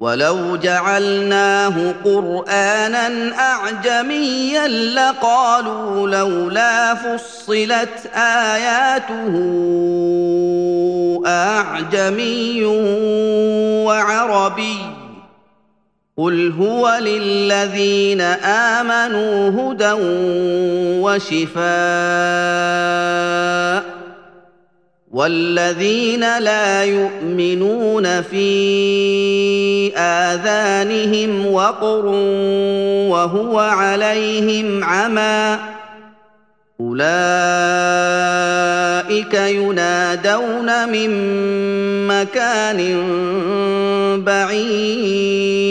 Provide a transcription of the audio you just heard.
ولو جعلناه قرآنا أعجميا لقالوا لولا فصلت آياته أعجمي وعربي قل هو للذين آمنوا هدى وشفاء والذين لا يؤمنون في آذانهم وقر وهو عليهم عمى. أولئك ينادون من مكان بعيد.